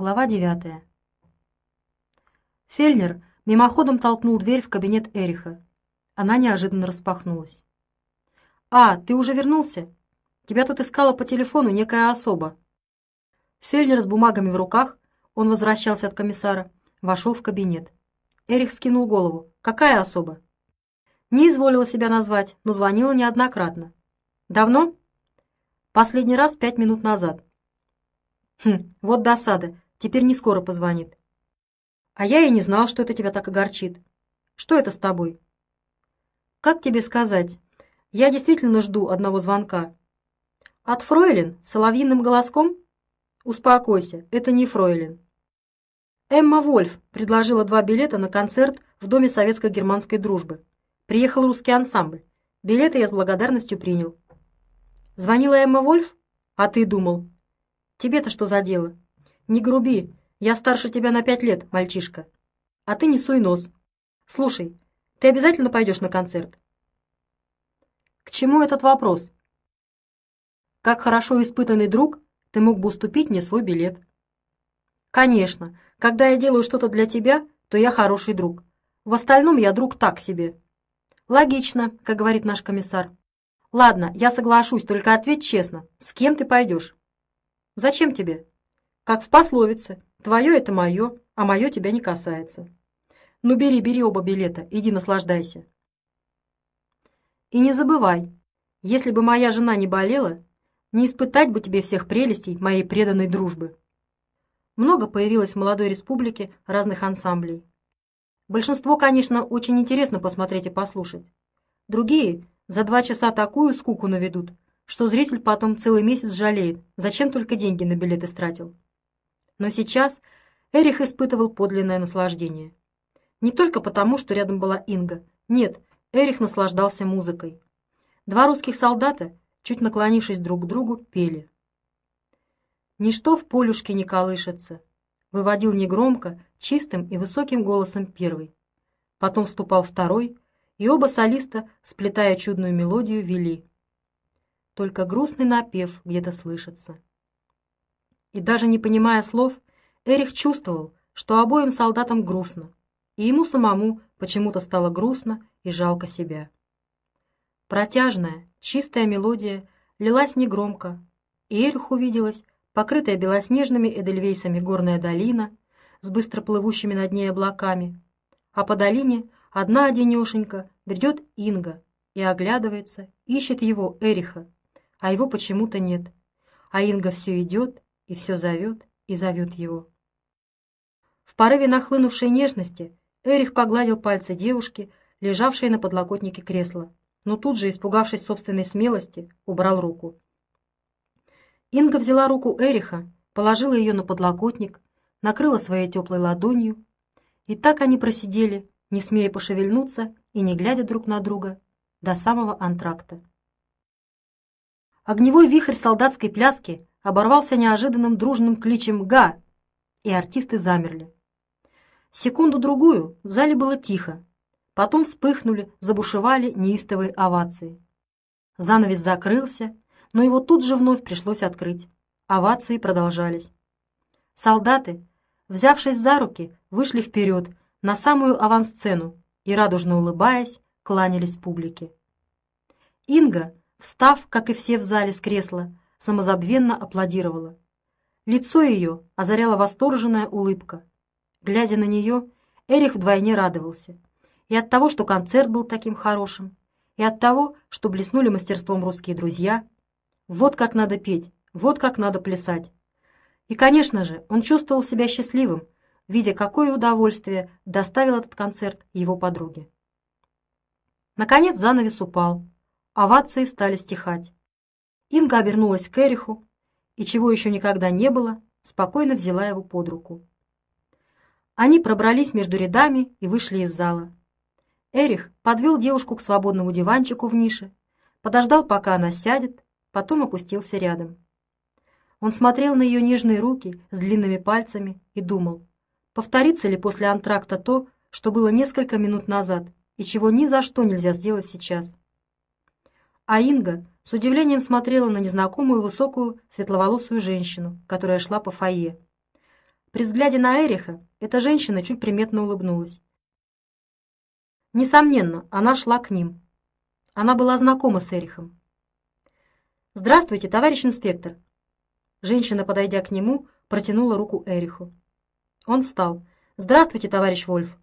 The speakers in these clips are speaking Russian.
Глава 9. Фельнер мимоходом толкнул дверь в кабинет Эриха. Она неожиданно распахнулась. «А, ты уже вернулся? Тебя тут искала по телефону некая особа». Фельнер с бумагами в руках, он возвращался от комиссара, вошел в кабинет. Эрих скинул голову. «Какая особа?» «Не изволила себя назвать, но звонила неоднократно». «Давно?» «Последний раз пять минут назад». «Хм, вот досада. Теперь не скоро позвонит. А я и не знал, что это тебя так огорчит. Что это с тобой? Как тебе сказать? Я действительно жду одного звонка. От Фройлен соловьиным голоском? Успокойся, это не Фройлен. Эмма Вольф предложила два билета на концерт в Доме советско-германской дружбы. Приехал русский ансамбль. Билеты я с благодарностью принял. Звонила Эмма Вольф? А ты думал? Тебе-то что за дело? «Не груби. Я старше тебя на пять лет, мальчишка. А ты не суй нос. Слушай, ты обязательно пойдешь на концерт?» «К чему этот вопрос?» «Как хорошо испытанный друг, ты мог бы уступить мне свой билет». «Конечно. Когда я делаю что-то для тебя, то я хороший друг. В остальном я друг так себе». «Логично», как говорит наш комиссар. «Ладно, я соглашусь, только ответь честно. С кем ты пойдешь?» «Зачем тебе?» Как в пословице «твое это мое, а мое тебя не касается». Ну бери, бери оба билета, иди наслаждайся. И не забывай, если бы моя жена не болела, не испытать бы тебе всех прелестей моей преданной дружбы. Много появилось в молодой республике разных ансамблей. Большинство, конечно, очень интересно посмотреть и послушать. Другие за два часа такую скуку наведут, что зритель потом целый месяц жалеет, зачем только деньги на билеты стратил. Но сейчас Эрих испытывал подлинное наслаждение. Не только потому, что рядом была Инга. Нет, Эрих наслаждался музыкой. Два русских солдата, чуть наклонившись друг к другу, пели. «Ничто в полюшке не колышется», — выводил негромко, чистым и высоким голосом первый. Потом вступал второй, и оба солиста, сплетая чудную мелодию, вели. Только грустный напев где-то слышится. И даже не понимая слов, Эрих чувствовал, что обоим солдатам грустно, и ему самому почему-то стало грустно и жалко себя. Протяжная, чистая мелодия лилась негромко, и Эрих увиделась покрытая белоснежными эдельвейсами горная долина с быстро плывущими над ней облаками, а по долине одна одинешенька бредет Инга и оглядывается, ищет его, Эриха, а его почему-то нет. А Инга все идет и все зовет и зовет его. В порыве нахлынувшей нежности Эрих погладил пальцы девушки, лежавшей на подлокотнике кресла, но тут же, испугавшись собственной смелости, убрал руку. Инга взяла руку Эриха, положила ее на подлокотник, накрыла своей теплой ладонью, и так они просидели, не смея пошевельнуться и не глядя друг на друга, до самого антракта. Огневой вихрь солдатской пляски оборвался неожиданным дружным кличем «Га!», и артисты замерли. Секунду-другую в зале было тихо. Потом вспыхнули, забушевали неистовые овации. Занавес закрылся, но его тут же вновь пришлось открыть. Овации продолжались. Солдаты, взявшись за руки, вышли вперед на самую авансцену и, радужно улыбаясь, кланялись публике. Инга, встав, как и все в зале с кресла, самозабвенно аплодировала. Лицо ее озаряла восторженная улыбка. Глядя на нее, Эрих вдвойне радовался. И от того, что концерт был таким хорошим, и от того, что блеснули мастерством русские друзья. Вот как надо петь, вот как надо плясать. И, конечно же, он чувствовал себя счастливым, видя, какое удовольствие доставил этот концерт его подруге. Наконец занавес упал. Овации стали стихать. Инга обернулась к Эриху и, чего еще никогда не было, спокойно взяла его под руку. Они пробрались между рядами и вышли из зала. Эрих подвел девушку к свободному диванчику в нише, подождал, пока она сядет, потом опустился рядом. Он смотрел на ее нежные руки с длинными пальцами и думал, повторится ли после антракта то, что было несколько минут назад и чего ни за что нельзя сделать сейчас. А Инга с удивлением смотрела на незнакомую высокую светловолосую женщину, которая шла по фойе. При взгляде на Эриха эта женщина чуть приметно улыбнулась. Несомненно, она шла к ним. Она была знакома с Эрихом. «Здравствуйте, товарищ инспектор!» Женщина, подойдя к нему, протянула руку Эриху. Он встал. «Здравствуйте, товарищ Вольф!»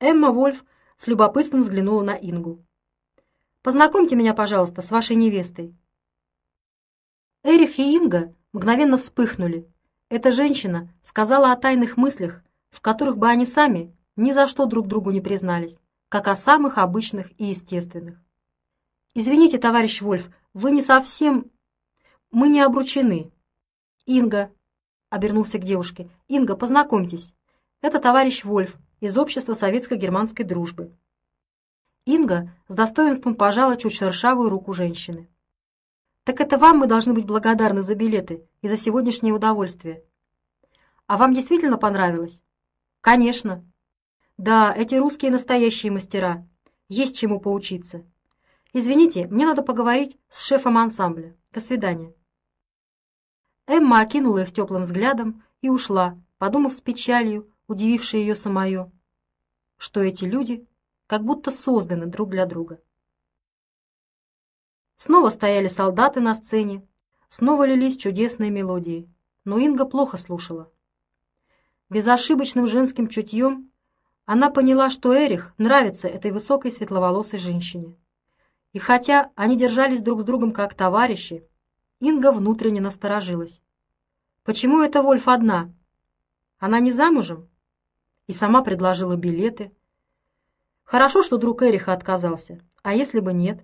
Эмма Вольф с любопытством взглянула на Ингу. «Познакомьте меня, пожалуйста, с вашей невестой». Эрих и Инга мгновенно вспыхнули. Эта женщина сказала о тайных мыслях, в которых бы они сами ни за что друг другу не признались, как о самых обычных и естественных. «Извините, товарищ Вольф, вы не совсем... Мы не обручены. Инга...» — обернулся к девушке. «Инга, познакомьтесь. Это товарищ Вольф из Общества советско-германской дружбы». Инга с достоинством пожала чуть шершавую руку женщины. «Так это вам мы должны быть благодарны за билеты и за сегодняшнее удовольствие. А вам действительно понравилось?» «Конечно. Да, эти русские настоящие мастера. Есть чему поучиться. Извините, мне надо поговорить с шефом ансамбля. До свидания». Эмма окинула их теплым взглядом и ушла, подумав с печалью, удивившей ее самое, что эти люди как будто созданы друг для друга. Снова стояли солдаты на сцене, снова лились чудесные мелодии, но Инга плохо слушала. Безошибочным женским чутьем она поняла, что Эрих нравится этой высокой светловолосой женщине. И хотя они держались друг с другом как товарищи, Инга внутренне насторожилась. Почему это Вольф одна? Она не замужем? И сама предложила билеты. Хорошо, что друг Эриха отказался. А если бы нет?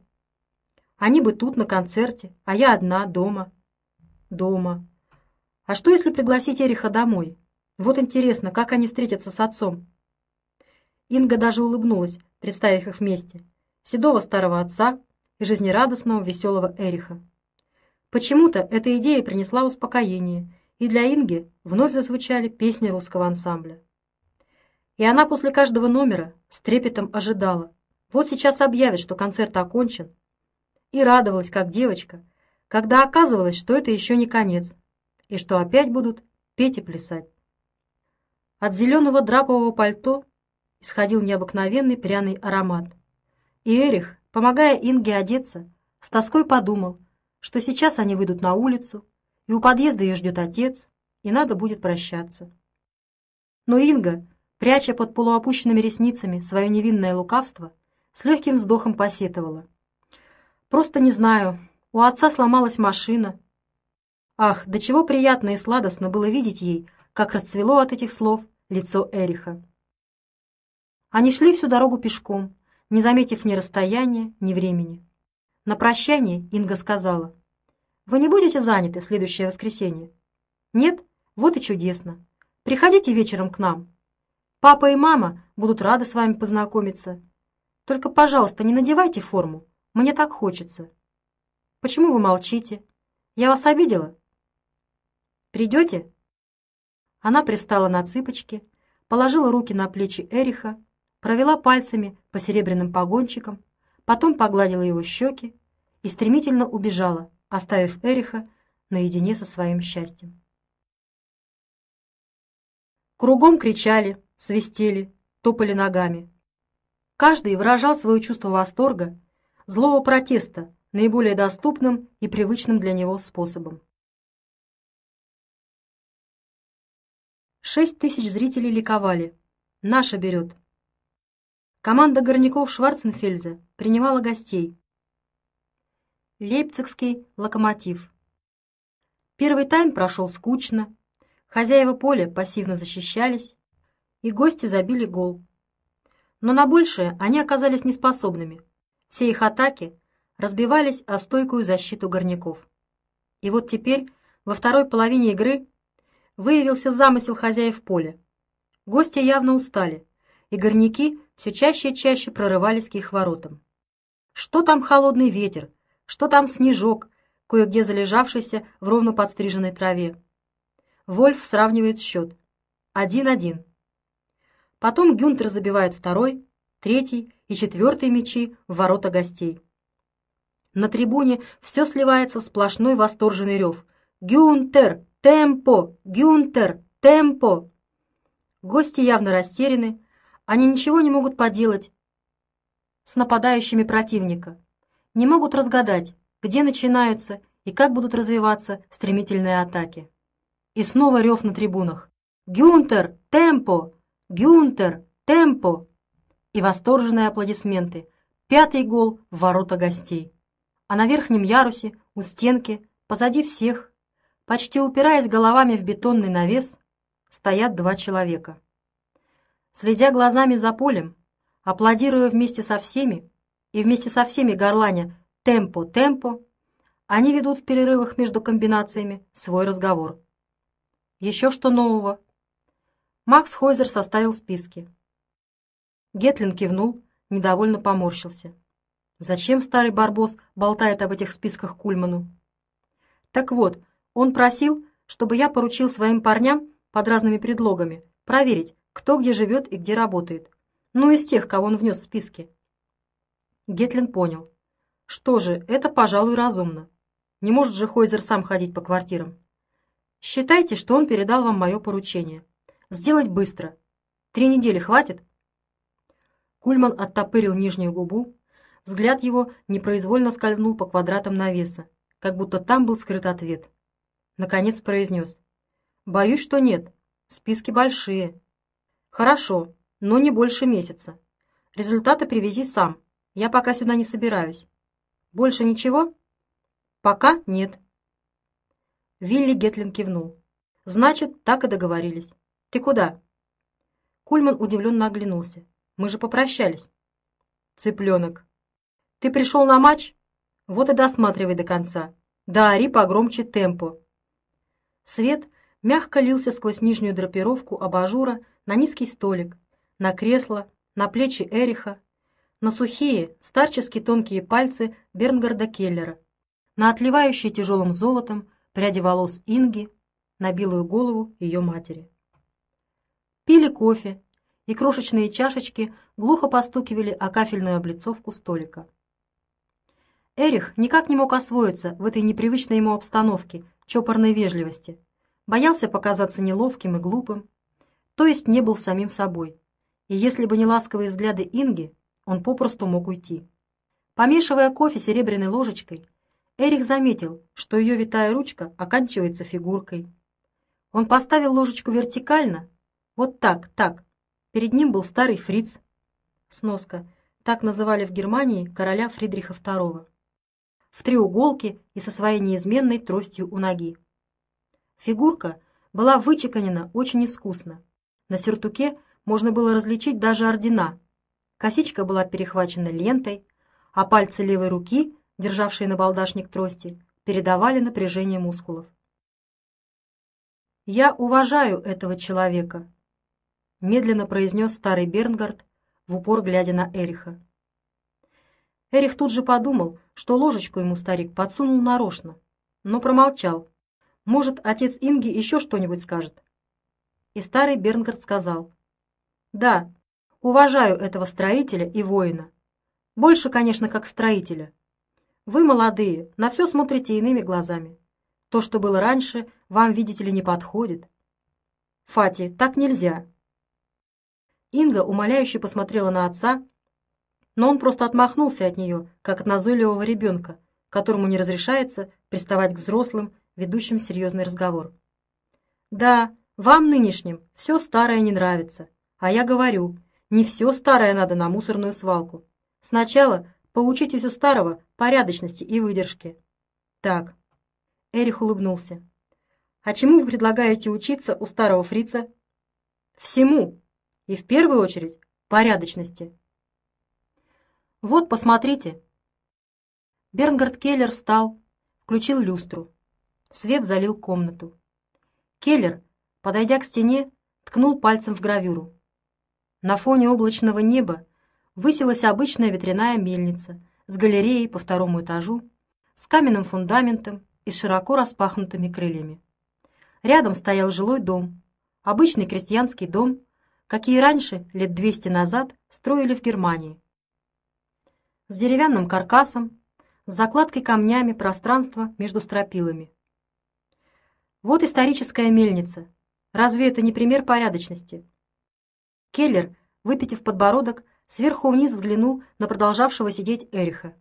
Они бы тут на концерте, а я одна дома. Дома. А что, если пригласить Эриха домой? Вот интересно, как они встретятся с отцом? Инга даже улыбнулась, представив их вместе седого старого отца и жизнерадостного веселого Эриха. Почему-то эта идея принесла успокоение, и для Инги вновь зазвучали песни русского ансамбля. И она после каждого номера с трепетом ожидала. Вот сейчас объявят, что концерт окончен. И радовалась, как девочка, когда оказывалось, что это еще не конец, и что опять будут петь и плясать. От зеленого драпового пальто исходил необыкновенный пряный аромат – и Эрих, помогая Инге одеться, с тоской подумал, что сейчас они выйдут на улицу, и у подъезда ее ждет отец, и надо будет прощаться. Но Инга, пряча под полуопущенными ресницами свое невинное лукавство, с легким вздохом посетовала. «Просто не знаю, у отца сломалась машина». Ах, до чего приятно и сладостно было видеть ей, как расцвело от этих слов лицо Эриха. Они шли всю дорогу пешком, не заметив ни расстояния, ни времени. На прощание Инга сказала, «Вы не будете заняты в следующее воскресенье?» «Нет? Вот и чудесно. Приходите вечером к нам. Папа и мама будут рады с вами познакомиться. Только, пожалуйста, не надевайте форму. Мне так хочется». «Почему вы молчите? Я вас обидела?» «Придете?» Она пристала на цыпочки, положила руки на плечи Эриха провела пальцами по серебряным погончикам, потом погладила его щеки и стремительно убежала, оставив Эриха наедине со своим счастьем. Кругом кричали, свистели, топали ногами. Каждый выражал свое чувство восторга, злого протеста наиболее доступным и привычным для него способом. Шесть тысяч зрителей ликовали. Наша берет. Команда горняков Шварценфельза принимала гостей. Лейпцигский локомотив. Первый тайм прошел скучно. Хозяева поля пассивно защищались, и гости забили гол. Но на большее они оказались неспособными. Все их атаки разбивались о стойкую защиту горняков. И вот теперь, во второй половине игры, выявился замысел хозяев поля. Гости явно устали, и горняки все чаще и чаще прорывались к их воротам. Что там холодный ветер, что там снежок, кое-где залежавшийся в ровно подстриженной траве. Вольф сравнивает счет. Один-один. Потом Гюнтер забивает второй, третий и четвертый мячи в ворота гостей. На трибуне все сливается в сплошной восторженный рев. «Гюнтер! Темпо! Гюнтер! Темпо!» Гости явно растеряны, они ничего не могут поделать с нападающими противника, не могут разгадать, где начинаются и как будут развиваться стремительные атаки. И снова рев на трибунах. «Гюнтер! Темпо! Гюнтер! Темпо!» И восторженные аплодисменты. Пятый гол в ворота гостей. А на верхнем ярусе, у стенки, позади всех, почти упираясь головами в бетонный навес, стоят два человека. Следя глазами за полем, аплодируя вместе со всеми и вместе со всеми горланя «темпо, темпо», они ведут в перерывах между комбинациями свой разговор. Еще что нового? Макс Хойзер составил списки. Гетлин кивнул, недовольно поморщился. Зачем старый барбос болтает об этих списках Кульману? Так вот, он просил, чтобы я поручил своим парням под разными предлогами проверить, кто где живет и где работает. Ну, из тех, кого он внес в списки. Гетлин понял. Что же, это, пожалуй, разумно. Не может же Хойзер сам ходить по квартирам. Считайте, что он передал вам мое поручение. Сделать быстро. Три недели хватит? Кульман оттопырил нижнюю губу. Взгляд его непроизвольно скользнул по квадратам навеса, как будто там был скрыт ответ. Наконец произнес. «Боюсь, что нет. Списки большие». «Хорошо, но не больше месяца. Результаты привези сам. Я пока сюда не собираюсь. Больше ничего?» «Пока нет». Вилли Гетлин кивнул. «Значит, так и договорились. Ты куда?» Кульман удивленно оглянулся. «Мы же попрощались». «Цыпленок. Ты пришел на матч? Вот и досматривай до конца. Да ори погромче темпо. Свет мягко лился сквозь нижнюю драпировку абажура на низкий столик, на кресло, на плечи Эриха, на сухие, старчески тонкие пальцы Бернгарда Келлера, на отливающие тяжелым золотом пряди волос Инги, на белую голову ее матери. Пили кофе, и крошечные чашечки глухо постукивали о кафельную облицовку столика. Эрих никак не мог освоиться в этой непривычной ему обстановке чопорной вежливости, боялся показаться неловким и глупым, то есть не был самим собой. И если бы не ласковые взгляды Инги, он попросту мог уйти. Помешивая кофе серебряной ложечкой, Эрих заметил, что ее витая ручка оканчивается фигуркой. Он поставил ложечку вертикально, вот так, так. Перед ним был старый фриц. Сноска. Так называли в Германии короля Фридриха II. В треуголке и со своей неизменной тростью у ноги. Фигурка была вычеканена очень искусно. На сюртуке можно было различить даже ордена. Косичка была перехвачена лентой, а пальцы левой руки, державшие на балдашник трости, передавали напряжение мускулов. «Я уважаю этого человека», — медленно произнес старый Бернгард, в упор глядя на Эриха. Эрих тут же подумал, что ложечку ему старик подсунул нарочно, но промолчал, может, отец Инги еще что-нибудь скажет?» И старый Бернгард сказал. «Да, уважаю этого строителя и воина. Больше, конечно, как строителя. Вы, молодые, на все смотрите иными глазами. То, что было раньше, вам, видите ли, не подходит. Фати, так нельзя». Инга умоляюще посмотрела на отца, но он просто отмахнулся от нее, как от назойливого ребенка, которому не разрешается приставать к взрослым ведущим серьезный разговор. «Да, вам нынешним все старое не нравится, а я говорю, не все старое надо на мусорную свалку. Сначала поучитесь у старого порядочности и выдержки». «Так». Эрих улыбнулся. «А чему вы предлагаете учиться у старого фрица?» «Всему. И в первую очередь порядочности». «Вот, посмотрите». Бернгард Келлер встал, включил люстру. Свет залил комнату. Келлер, подойдя к стене, ткнул пальцем в гравюру. На фоне облачного неба высилась обычная ветряная мельница с галереей по второму этажу, с каменным фундаментом и широко распахнутыми крыльями. Рядом стоял жилой дом, обычный крестьянский дом, какие раньше, лет 200 назад, строили в Германии. С деревянным каркасом, с закладкой камнями пространства между стропилами. Вот историческая мельница. Разве это не пример порядочности? Келлер, выпитив подбородок, сверху вниз взглянул на продолжавшего сидеть Эриха.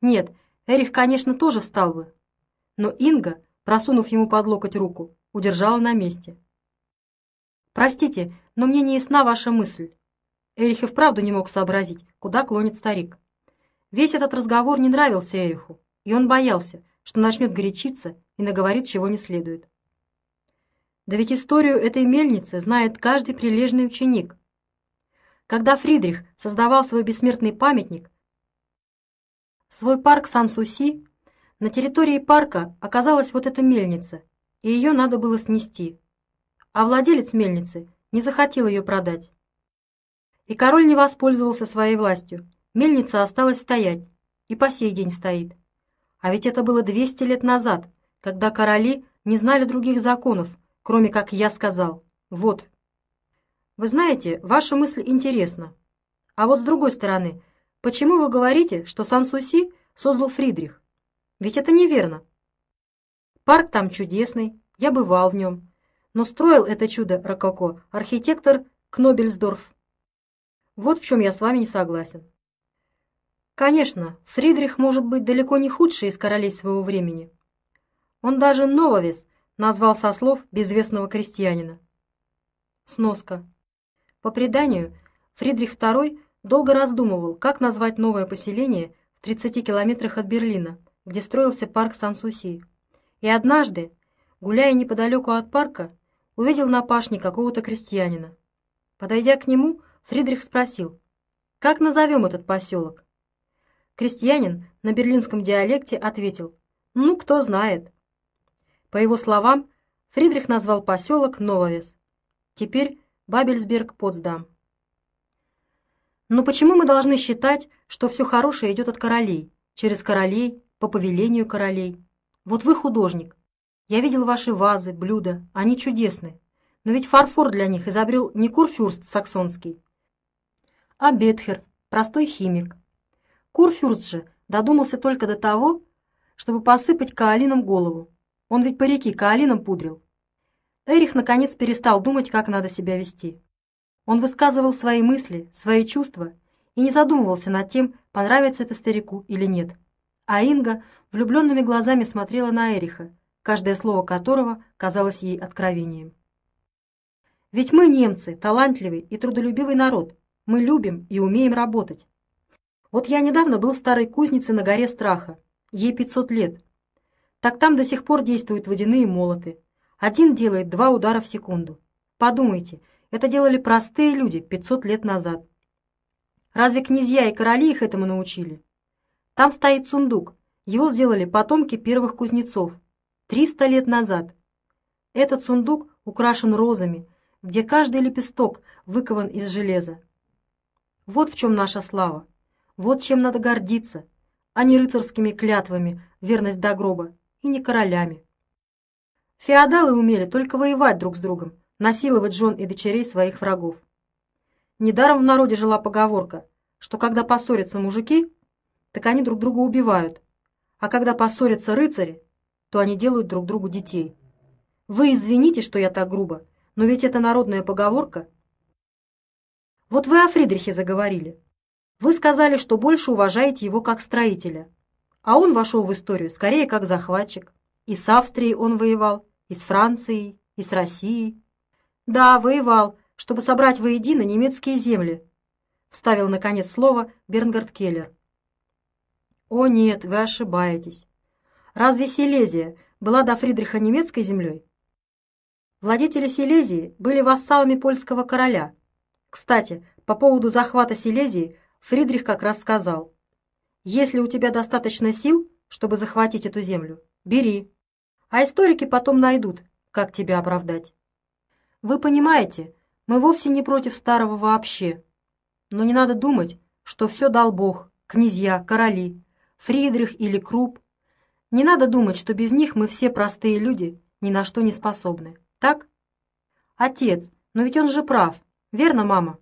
Нет, Эрих, конечно, тоже встал бы. Но Инга, просунув ему под локоть руку, удержала на месте. «Простите, но мне не ясна ваша мысль». Эрих и вправду не мог сообразить, куда клонит старик. Весь этот разговор не нравился Эриху, и он боялся, что начнет горячиться и наговорит чего не следует. Да ведь историю этой мельницы знает каждый прилежный ученик. Когда Фридрих создавал свой бессмертный памятник, свой парк Сан-Суси, на территории парка оказалась вот эта мельница, и ее надо было снести. А владелец мельницы не захотел ее продать. И король не воспользовался своей властью. Мельница осталась стоять, и по сей день стоит. А ведь это было 200 лет назад, когда короли не знали других законов, кроме как я сказал. Вот. Вы знаете, ваша мысль интересна. А вот с другой стороны, почему вы говорите, что Сан-Суси создал Фридрих? Ведь это неверно. Парк там чудесный, я бывал в нем. Но строил это чудо рококо архитектор Кнобельсдорф. Вот в чем я с вами не согласен. Конечно, Фридрих может быть далеко не худший из королей своего времени. Он даже Нововес назвал со слов безвестного крестьянина. Сноска. По преданию, Фридрих II долго раздумывал, как назвать новое поселение в 30 километрах от Берлина, где строился парк Сан-Суси. И однажды, гуляя неподалеку от парка, увидел на пашне какого-то крестьянина. Подойдя к нему, Фридрих спросил, «Как назовем этот поселок?» Крестьянин на берлинском диалекте ответил «Ну, кто знает». По его словам, Фридрих назвал поселок Нововес. Теперь Бабельсберг-Потсдам. Но почему мы должны считать, что все хорошее идет от королей, через королей, по повелению королей? Вот вы художник. Я видел ваши вазы, блюда, они чудесны. Но ведь фарфор для них изобрел не Курфюрст саксонский, а Бетхер, простой химик. Курфюрст же додумался только до того, чтобы посыпать каолином голову. Он ведь парики каолином пудрил. Эрих наконец перестал думать, как надо себя вести. Он высказывал свои мысли, свои чувства и не задумывался над тем, понравится это старику или нет. А Инга влюбленными глазами смотрела на Эриха, каждое слово которого казалось ей откровением. Ведь мы немцы, талантливый и трудолюбивый народ. Мы любим и умеем работать. Вот я недавно был в старой кузнице на горе Страха. Ей 500 лет. Так там до сих пор действуют водяные молоты. Один делает два удара в секунду. Подумайте, это делали простые люди 500 лет назад. Разве князья и короли их этому научили? Там стоит сундук. Его сделали потомки первых кузнецов. 300 лет назад. Этот сундук украшен розами, где каждый лепесток выкован из железа. Вот в чем наша слава. Вот чем надо гордиться, а не рыцарскими клятвами, верность до гроба, и не королями. Феодалы умели только воевать друг с другом, насиловать жен и дочерей своих врагов. Недаром в народе жила поговорка, что когда поссорятся мужики, так они друг друга убивают, а когда поссорятся рыцари, то они делают друг другу детей. Вы извините, что я так грубо, но ведь это народная поговорка. Вот вы о Фридрихе заговорили. Вы сказали, что больше уважаете его как строителя. А он вошел в историю скорее как захватчик. И с Австрией он воевал, и с Францией, и с Россией. Да, воевал, чтобы собрать воедино немецкие земли, вставил наконец слово Бернгард Келлер. О нет, вы ошибаетесь. Разве Силезия была до Фридриха немецкой землей? Владетели Силезии были вассалами польского короля. Кстати, по поводу захвата Силезии Фридрих как раз сказал, «Если у тебя достаточно сил, чтобы захватить эту землю, бери, а историки потом найдут, как тебя оправдать». Вы понимаете, мы вовсе не против старого вообще. Но не надо думать, что все дал Бог, князья, короли, Фридрих или Круп. Не надо думать, что без них мы все простые люди, ни на что не способны. Так? Отец, но ведь он же прав. Верно, мама?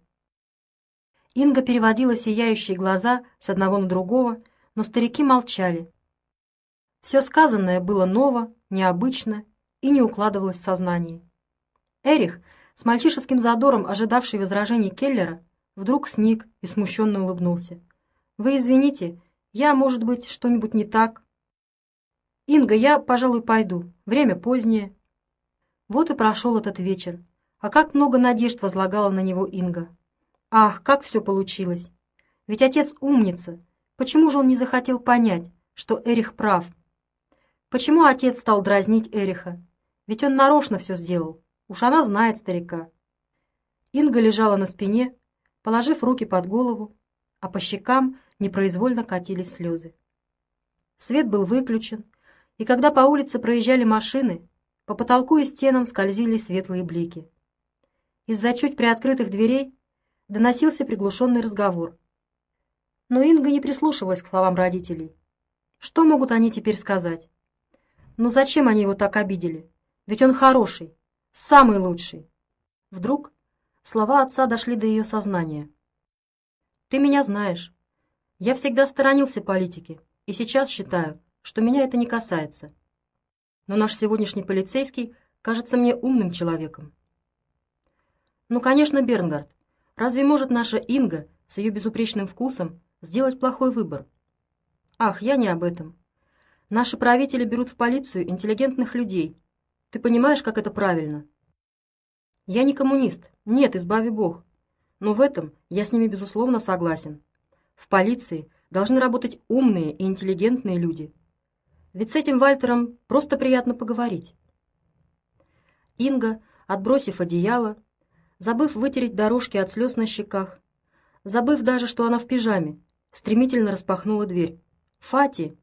Инга переводила сияющие глаза с одного на другого, но старики молчали. Все сказанное было ново, необычно и не укладывалось в сознании. Эрих, с мальчишеским задором ожидавший возражений Келлера, вдруг сник и смущенно улыбнулся. «Вы извините, я, может быть, что-нибудь не так?» «Инга, я, пожалуй, пойду. Время позднее». Вот и прошел этот вечер. А как много надежд возлагала на него Инга. Ах, как все получилось. Ведь отец умница. Почему же он не захотел понять, что Эрих прав? Почему отец стал дразнить Эриха? Ведь он нарочно все сделал. Уж она знает старика. Инга лежала на спине, положив руки под голову, а по щекам непроизвольно катились слезы. Свет был выключен, и когда по улице проезжали машины, по потолку и стенам скользили светлые блики. Из-за чуть приоткрытых дверей доносился приглушенный разговор. Но Инга не прислушивалась к словам родителей. Что могут они теперь сказать? Ну зачем они его так обидели? Ведь он хороший, самый лучший. Вдруг слова отца дошли до ее сознания. Ты меня знаешь. Я всегда сторонился политики, и сейчас считаю, что меня это не касается. Но наш сегодняшний полицейский кажется мне умным человеком. Ну, конечно, Бернгард. Разве может наша Инга с ее безупречным вкусом сделать плохой выбор? Ах, я не об этом. Наши правители берут в полицию интеллигентных людей. Ты понимаешь, как это правильно? Я не коммунист. Нет, избави Бог. Но в этом я с ними безусловно согласен. В полиции должны работать умные и интеллигентные люди. Ведь с этим Вальтером просто приятно поговорить. Инга, отбросив одеяло, забыв вытереть дорожки от слез на щеках, забыв даже, что она в пижаме, стремительно распахнула дверь. «Фати!»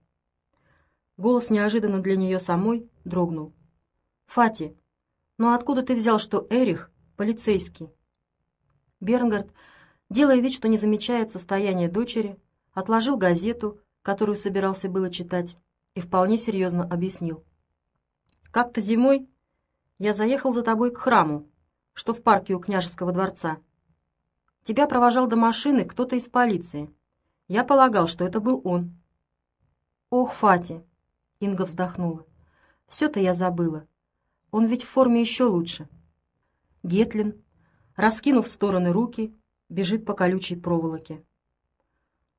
Голос неожиданно для нее самой дрогнул. «Фати, но откуда ты взял, что Эрих полицейский?» Бернгард, делая вид, что не замечает состояние дочери, отложил газету, которую собирался было читать, и вполне серьезно объяснил. «Как-то зимой я заехал за тобой к храму, что в парке у княжеского дворца. Тебя провожал до машины кто-то из полиции. Я полагал, что это был он». «Ох, Фати!» — Инга вздохнула. «Все-то я забыла. Он ведь в форме еще лучше. Гетлин, раскинув в стороны руки, бежит по колючей проволоке.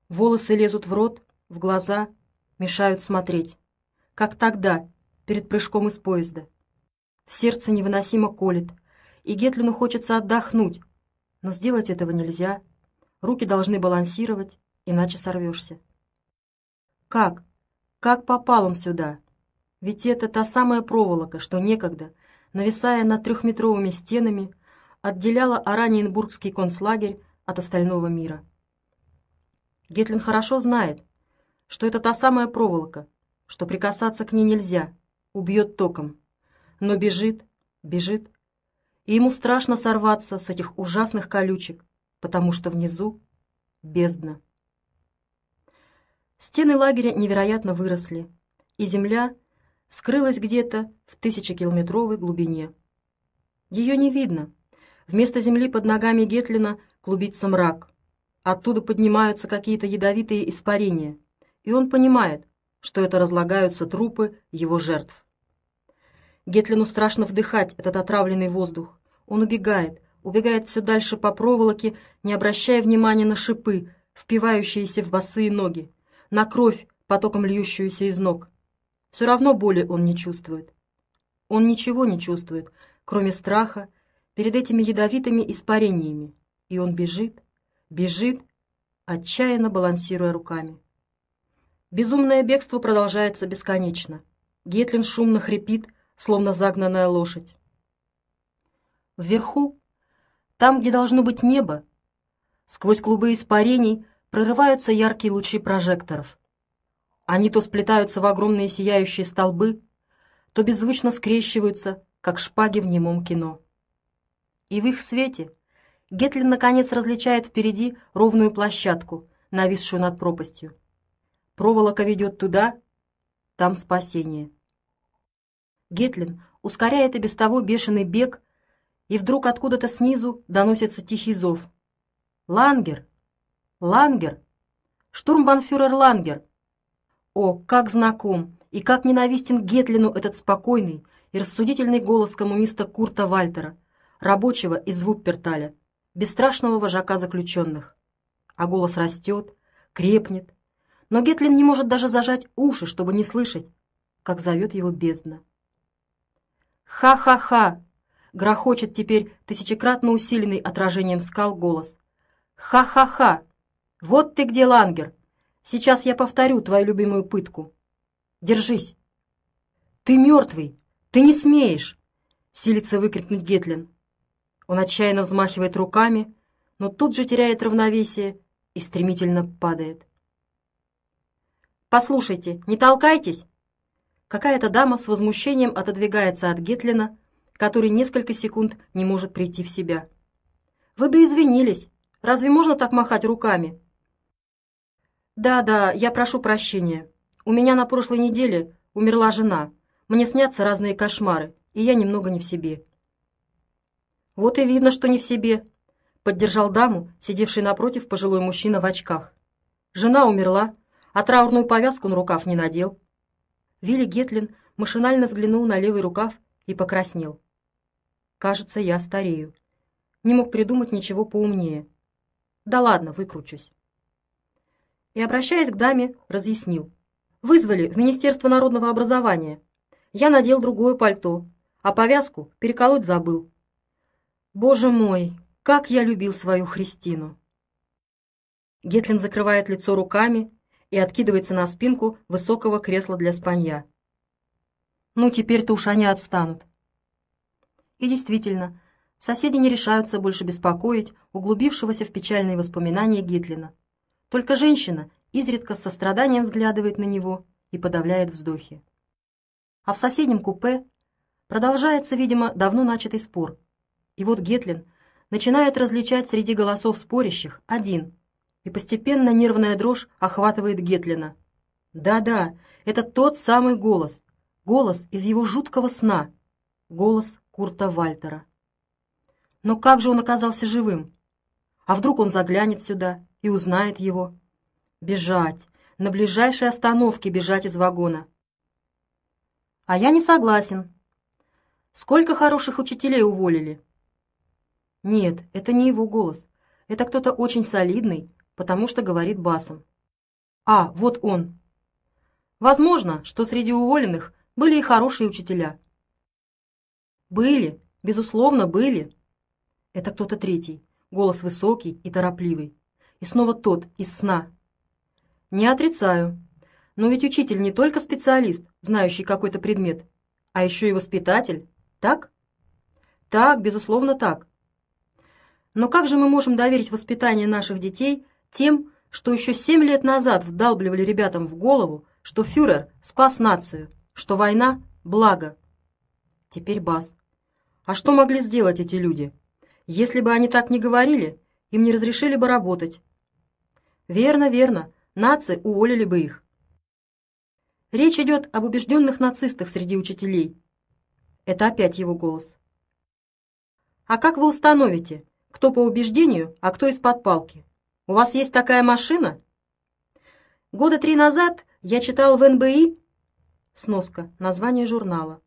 Волосы лезут в рот, в глаза, мешают смотреть. Как тогда, перед прыжком из поезда. В сердце невыносимо колет, и Гетлину хочется отдохнуть, но сделать этого нельзя. Руки должны балансировать, иначе сорвешься. Как? Как попал он сюда? Ведь это та самая проволока, что некогда, нависая над трехметровыми стенами, отделяла Ораниенбургский концлагерь от остального мира. Гетлин хорошо знает, что это та самая проволока, что прикасаться к ней нельзя, убьет током. Но бежит, бежит, и ему страшно сорваться с этих ужасных колючек, потому что внизу бездна. Стены лагеря невероятно выросли, и земля — скрылась где-то в тысячекилометровой глубине. Ее не видно. Вместо земли под ногами Гетлина клубится мрак. Оттуда поднимаются какие-то ядовитые испарения, и он понимает, что это разлагаются трупы его жертв. Гетлину страшно вдыхать этот отравленный воздух. Он убегает, убегает все дальше по проволоке, не обращая внимания на шипы, впивающиеся в босые ноги, на кровь, потоком льющуюся из ног. Все равно боли он не чувствует. Он ничего не чувствует, кроме страха перед этими ядовитыми испарениями. И он бежит, бежит, отчаянно балансируя руками. Безумное бегство продолжается бесконечно. Гетлин шумно хрипит, словно загнанная лошадь. Вверху, там, где должно быть небо, сквозь клубы испарений прорываются яркие лучи прожекторов. Они то сплетаются в огромные сияющие столбы, то беззвучно скрещиваются, как шпаги в немом кино. И в их свете Гетлин наконец различает впереди ровную площадку, нависшую над пропастью. Проволока ведет туда, там спасение. Гетлин ускоряет и без того бешеный бег, и вдруг откуда-то снизу доносится тихий зов. «Лангер! Лангер! Штурмбанфюрер Лангер! О, как знаком и как ненавистен Гетлину этот спокойный и рассудительный голос коммуниста Курта Вальтера, рабочего из Вупперталя, бесстрашного вожака заключенных. А голос растет, крепнет, но Гетлин не может даже зажать уши, чтобы не слышать, как зовет его бездна. «Ха-ха-ха!» — грохочет теперь тысячекратно усиленный отражением скал голос. «Ха-ха-ха! Вот ты где, Лангер! Сейчас я повторю твою любимую пытку. Держись!» «Ты мертвый! Ты не смеешь!» — силится выкрикнуть Гетлин. Он отчаянно взмахивает руками, но тут же теряет равновесие и стремительно падает. «Послушайте, не толкайтесь!» Какая-то дама с возмущением отодвигается от Гетлина, который несколько секунд не может прийти в себя. «Вы бы извинились. Разве можно так махать руками?» «Да-да, я прошу прощения. У меня на прошлой неделе умерла жена. Мне снятся разные кошмары, и я немного не в себе». «Вот и видно, что не в себе», — поддержал даму, сидевший напротив пожилой мужчина в очках. «Жена умерла, а траурную повязку на рукав не надел». Вилли Гетлин машинально взглянул на левый рукав и покраснел. «Кажется, я старею. Не мог придумать ничего поумнее. Да ладно, выкручусь». И, обращаясь к даме, разъяснил. «Вызвали в Министерство народного образования. Я надел другое пальто, а повязку переколоть забыл. Боже мой, как я любил свою Христину!» Гетлин закрывает лицо руками и откидывается на спинку высокого кресла для спанья. Ну, теперь-то уж они отстанут. И действительно, соседи не решаются больше беспокоить углубившегося в печальные воспоминания Гитлина. Только женщина изредка с состраданием взглядывает на него и подавляет вздохи. А в соседнем купе продолжается, видимо, давно начатый спор. И вот Гетлин начинает различать среди голосов спорящих один, и постепенно нервная дрожь охватывает Гетлина. Да-да, это тот самый голос, голос из его жуткого сна, голос Курта Вальтера. Но как же он оказался живым? А вдруг он заглянет сюда и узнает его? Бежать, на ближайшей остановке бежать из вагона. А я не согласен. Сколько хороших учителей уволили? Нет, это не его голос. Это кто-то очень солидный, потому что говорит басом. А, вот он. Возможно, что среди уволенных были и хорошие учителя. Были, безусловно, были. Это кто-то третий, голос высокий и торопливый. И снова тот, из сна. Не отрицаю. Но ведь учитель не только специалист, знающий какой-то предмет, а еще и воспитатель, так? Так, безусловно, так. Но как же мы можем доверить воспитание наших детей тем, что еще семь лет назад вдалбливали ребятам в голову, что фюрер спас нацию, что война – благо. Теперь бас. А что могли сделать эти люди? Если бы они так не говорили, им не разрешили бы работать. Верно, верно, нации уволили бы их. Речь идет об убежденных нацистах среди учителей. Это опять его голос. А как вы установите, кто по убеждению, а кто из-под палки? У вас есть такая машина? Года три назад я читал в НБИ сноска, название журнала,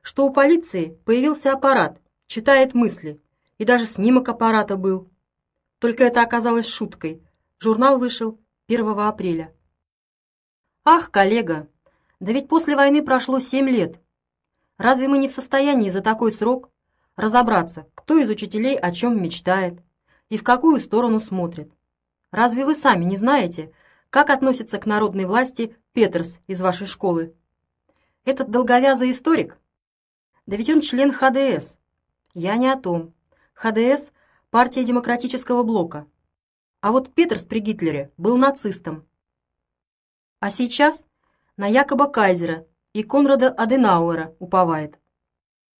что у полиции появился аппарат, читает мысли, и даже снимок аппарата был. Только это оказалось шуткой. Журнал вышел 1 апреля. Ах, коллега, да ведь после войны прошло семь лет. Разве мы не в состоянии за такой срок разобраться, кто из учителей о чем мечтает, и в какую сторону смотрит. Разве вы сами не знаете, как относится к народной власти Петерс из вашей школы? Этот долговязый историк? Да ведь он член ХДС. Я не о том. ХДС – партия демократического блока. А вот Петерс при Гитлере был нацистом. А сейчас на Якоба Кайзера и Конрада Аденауэра уповает.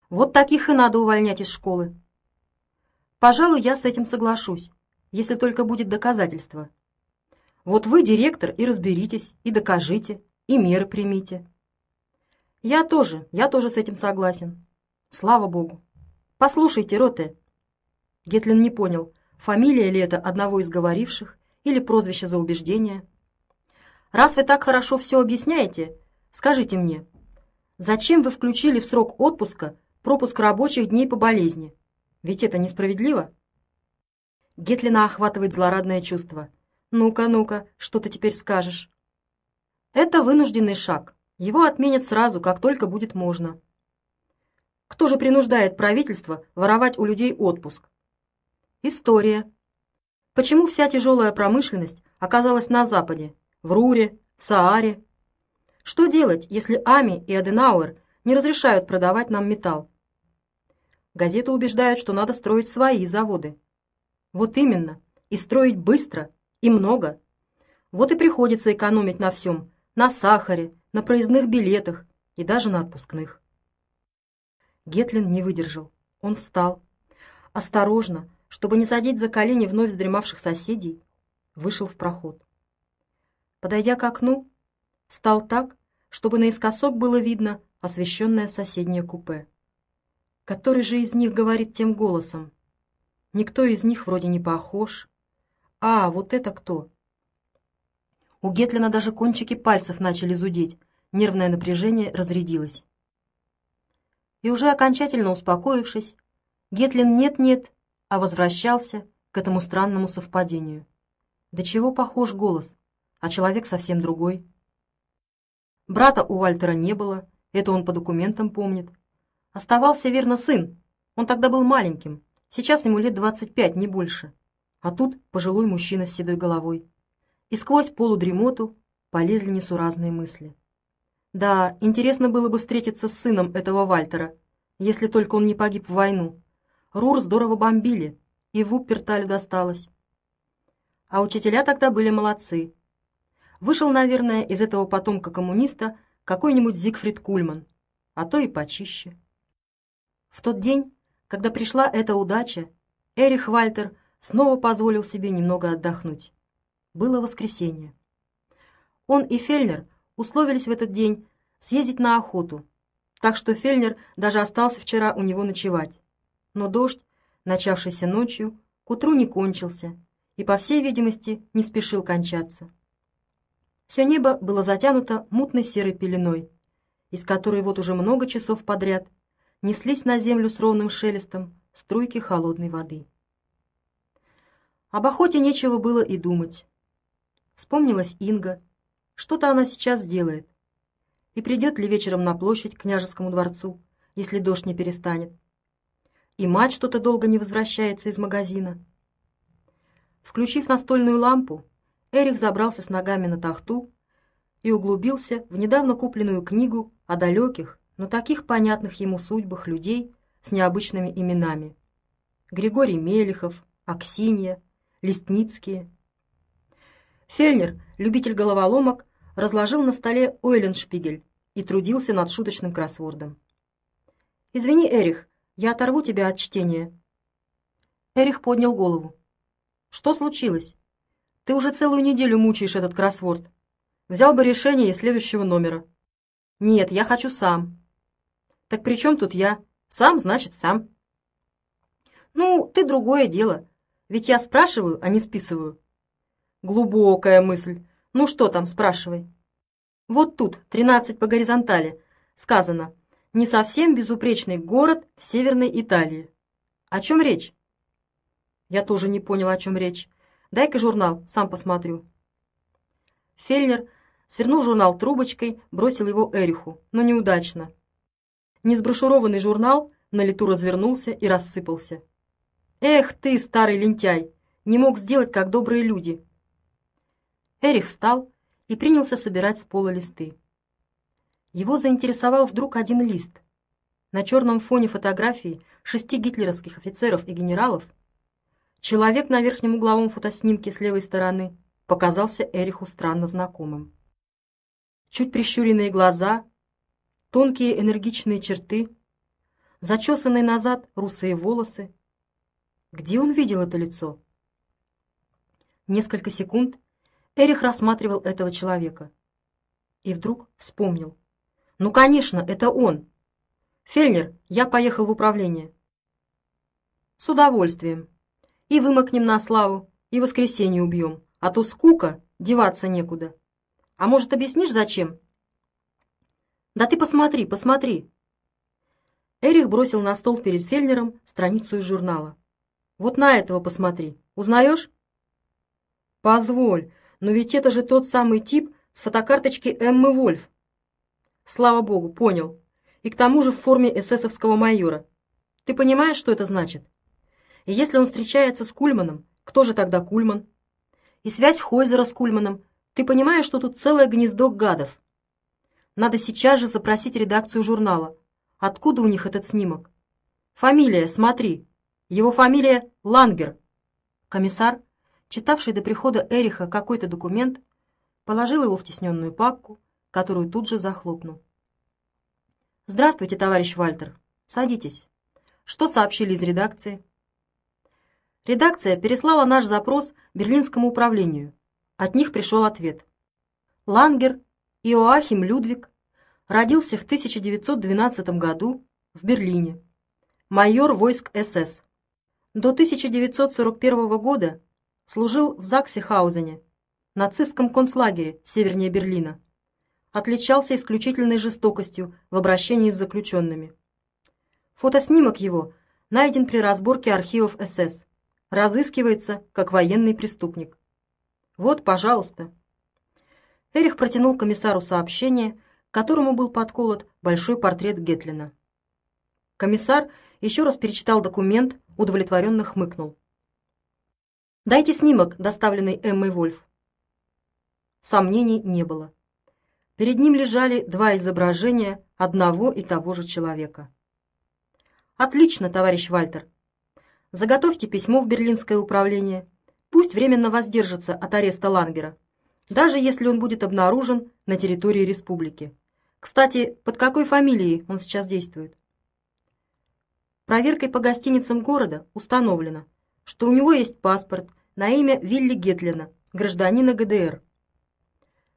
Вот таких и надо увольнять из школы. Пожалуй, я с этим соглашусь, если только будет доказательство. Вот вы директор и разберитесь, и докажите, и меры примите. Я тоже, я тоже с этим согласен. Слава богу. Послушайте, Роте. Гетлин не понял, фамилия ли это одного из говоривших или прозвище за убеждение. Раз вы так хорошо все объясняете, скажите мне, зачем вы включили в срок отпуска пропуск рабочих дней по болезни? Ведь это несправедливо. Гетлина охватывает злорадное чувство. «Ну-ка, ну-ка, что ты теперь скажешь?» Это вынужденный шаг. Его отменят сразу, как только будет можно. Кто же принуждает правительство воровать у людей отпуск? История. Почему вся тяжелая промышленность оказалась на Западе, в Руре, в Сааре? Что делать, если Ами и Аденауэр не разрешают продавать нам металл? Газеты убеждают, что надо строить свои заводы. Вот именно. И строить быстро, и много. Вот и приходится экономить на всем. На сахаре, на проездных билетах и даже на отпускных. Гетлин не выдержал. Он встал. Осторожно, чтобы не садить за колени вновь вздремавших соседей, вышел в проход. Подойдя к окну, встал так, чтобы наискосок было видно освещенное соседнее купе. Который же из них говорит тем голосом? Никто из них вроде не похож. А, вот это кто? У Гетлина даже кончики пальцев начали зудеть, нервное напряжение разрядилось. И уже окончательно успокоившись, Гетлин нет-нет, а возвращался к этому странному совпадению. До чего похож голос, а человек совсем другой. Брата у Вальтера не было, это он по документам помнит. Оставался верно сын, он тогда был маленьким, Сейчас ему лет 25, не больше. А тут пожилой мужчина с седой головой. И сквозь полудремоту полезли несуразные мысли. Да, интересно было бы встретиться с сыном этого Вальтера, если только он не погиб в войну. Рур здорово бомбили, и в Упперталю досталось. А учителя тогда были молодцы. Вышел, наверное, из этого потомка коммуниста какой-нибудь Зигфрид Кульман, а то и почище. В тот день когда пришла эта удача, Эрих Вальтер снова позволил себе немного отдохнуть. Было воскресенье. Он и Фельнер условились в этот день съездить на охоту, так что Фельнер даже остался вчера у него ночевать. Но дождь, начавшийся ночью, к утру не кончился и, по всей видимости, не спешил кончаться. Все небо было затянуто мутной серой пеленой, из которой вот уже много часов подряд неслись на землю с ровным шелестом струйки холодной воды. Об охоте нечего было и думать. Вспомнилась Инга. Что-то она сейчас сделает. И придет ли вечером на площадь к княжескому дворцу, если дождь не перестанет. И мать что-то долго не возвращается из магазина. Включив настольную лампу, Эрих забрался с ногами на тахту и углубился в недавно купленную книгу о далеких, но таких понятных ему судьбах людей с необычными именами. Григорий Мелехов, Аксинья, Листницкие. Фельнер, любитель головоломок, разложил на столе Ойленшпигель и трудился над шуточным кроссвордом. «Извини, Эрих, я оторву тебя от чтения». Эрих поднял голову. «Что случилось? Ты уже целую неделю мучаешь этот кроссворд. Взял бы решение из следующего номера». «Нет, я хочу сам. Так при чем тут я? Сам, значит, сам. Ну, ты другое дело. Ведь я спрашиваю, а не списываю. Глубокая мысль. Ну что там, спрашивай. Вот тут, 13 по горизонтали, сказано «Не совсем безупречный город в Северной Италии». О чем речь? Я тоже не понял, о чем речь. Дай-ка журнал, сам посмотрю. Фельнер свернул журнал трубочкой, бросил его Эриху, но неудачно. Несброшурованный журнал на лету развернулся и рассыпался. «Эх ты, старый лентяй! Не мог сделать, как добрые люди!» Эрих встал и принялся собирать с пола листы. Его заинтересовал вдруг один лист. На черном фоне фотографии шести гитлеровских офицеров и генералов человек на верхнем угловом фотоснимке с левой стороны показался Эриху странно знакомым. Чуть прищуренные глаза, тонкие энергичные черты, зачесанные назад русые волосы. Где он видел это лицо? Несколько секунд Эрих рассматривал этого человека. И вдруг вспомнил. «Ну, конечно, это он! Фельнер, я поехал в управление». «С удовольствием. И вымокнем на славу, и воскресенье убьем, а то скука, деваться некуда. А может, объяснишь, зачем?» Да ты посмотри, посмотри!» Эрих бросил на стол перед Фельнером страницу из журнала. «Вот на этого посмотри. Узнаешь?» «Позволь, но ведь это же тот самый тип с фотокарточки Эммы Вольф». «Слава богу, понял. И к тому же в форме эсэсовского майора. Ты понимаешь, что это значит? И если он встречается с Кульманом, кто же тогда Кульман? И связь Хойзера с Кульманом. Ты понимаешь, что тут целое гнездо гадов? Надо сейчас же запросить редакцию журнала. Откуда у них этот снимок? Фамилия, смотри. Его фамилия Лангер. Комиссар, читавший до прихода Эриха какой-то документ, положил его в тесненную папку, которую тут же захлопнул. «Здравствуйте, товарищ Вальтер. Садитесь. Что сообщили из редакции?» Редакция переслала наш запрос Берлинскому управлению. От них пришел ответ. Лангер Иоахим Людвиг родился в 1912 году в Берлине. Майор войск СС. До 1941 года служил в Заксехаузене, нацистском концлагере севернее Берлина. Отличался исключительной жестокостью в обращении с заключенными. Фотоснимок его найден при разборке архивов СС. Разыскивается как военный преступник. Вот, пожалуйста. Эрих протянул комиссару сообщение, к которому был подколот большой портрет Гетлина. Комиссар еще раз перечитал документ, удовлетворенно хмыкнул. «Дайте снимок, доставленный Эммой Вольф». Сомнений не было. Перед ним лежали два изображения одного и того же человека. «Отлично, товарищ Вальтер. Заготовьте письмо в Берлинское управление. Пусть временно воздержится от ареста Лангера даже если он будет обнаружен на территории республики. Кстати, под какой фамилией он сейчас действует? Проверкой по гостиницам города установлено, что у него есть паспорт на имя Вилли Гетлина, гражданина ГДР.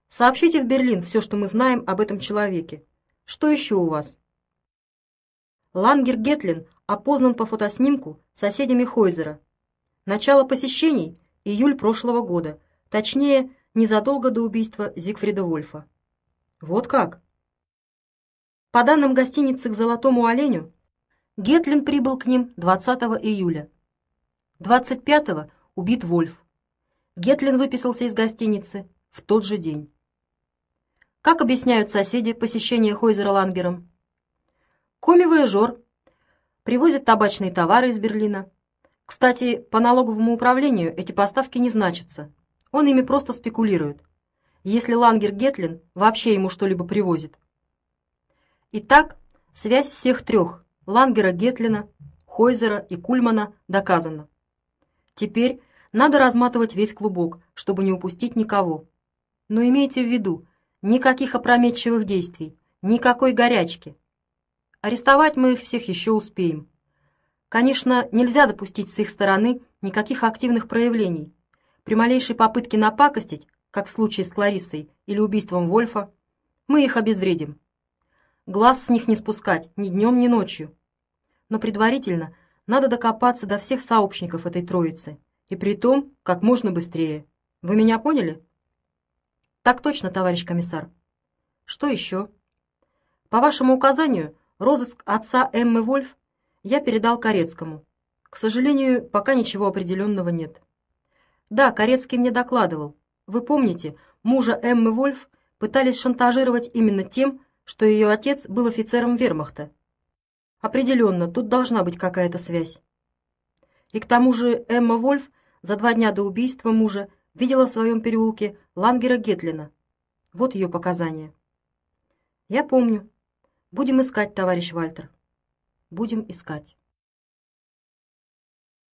Сообщите в Берлин все, что мы знаем об этом человеке. Что еще у вас? Лангер Гетлин опознан по фотоснимку соседями Хойзера. Начало посещений – июль прошлого года, точнее, незадолго до убийства Зигфрида Вольфа. Вот как? По данным гостиницы к «Золотому оленю», Гетлин прибыл к ним 20 июля. 25-го убит Вольф. Гетлин выписался из гостиницы в тот же день. Как объясняют соседи посещение Хойзера Лангером? Коми-вояжер привозит табачные товары из Берлина. Кстати, по налоговому управлению эти поставки не значатся. Он ими просто спекулирует. Если Лангер Гетлин вообще ему что-либо привозит. Итак, связь всех трех – Лангера Гетлина, Хойзера и Кульмана – доказана. Теперь надо разматывать весь клубок, чтобы не упустить никого. Но имейте в виду, никаких опрометчивых действий, никакой горячки. Арестовать мы их всех еще успеем. Конечно, нельзя допустить с их стороны никаких активных проявлений, при малейшей попытке напакостить, как в случае с Клариссой или убийством Вольфа, мы их обезвредим. Глаз с них не спускать ни днем, ни ночью. Но предварительно надо докопаться до всех сообщников этой троицы, и при том как можно быстрее. Вы меня поняли? Так точно, товарищ комиссар. Что еще? По вашему указанию, розыск отца Эммы Вольф я передал Корецкому. К сожалению, пока ничего определенного нет. Да, Корецкий мне докладывал. Вы помните, мужа Эммы Вольф пытались шантажировать именно тем, что ее отец был офицером вермахта. Определенно, тут должна быть какая-то связь. И к тому же Эмма Вольф за два дня до убийства мужа видела в своем переулке Лангера Гетлина. Вот ее показания. Я помню. Будем искать, товарищ Вальтер. Будем искать.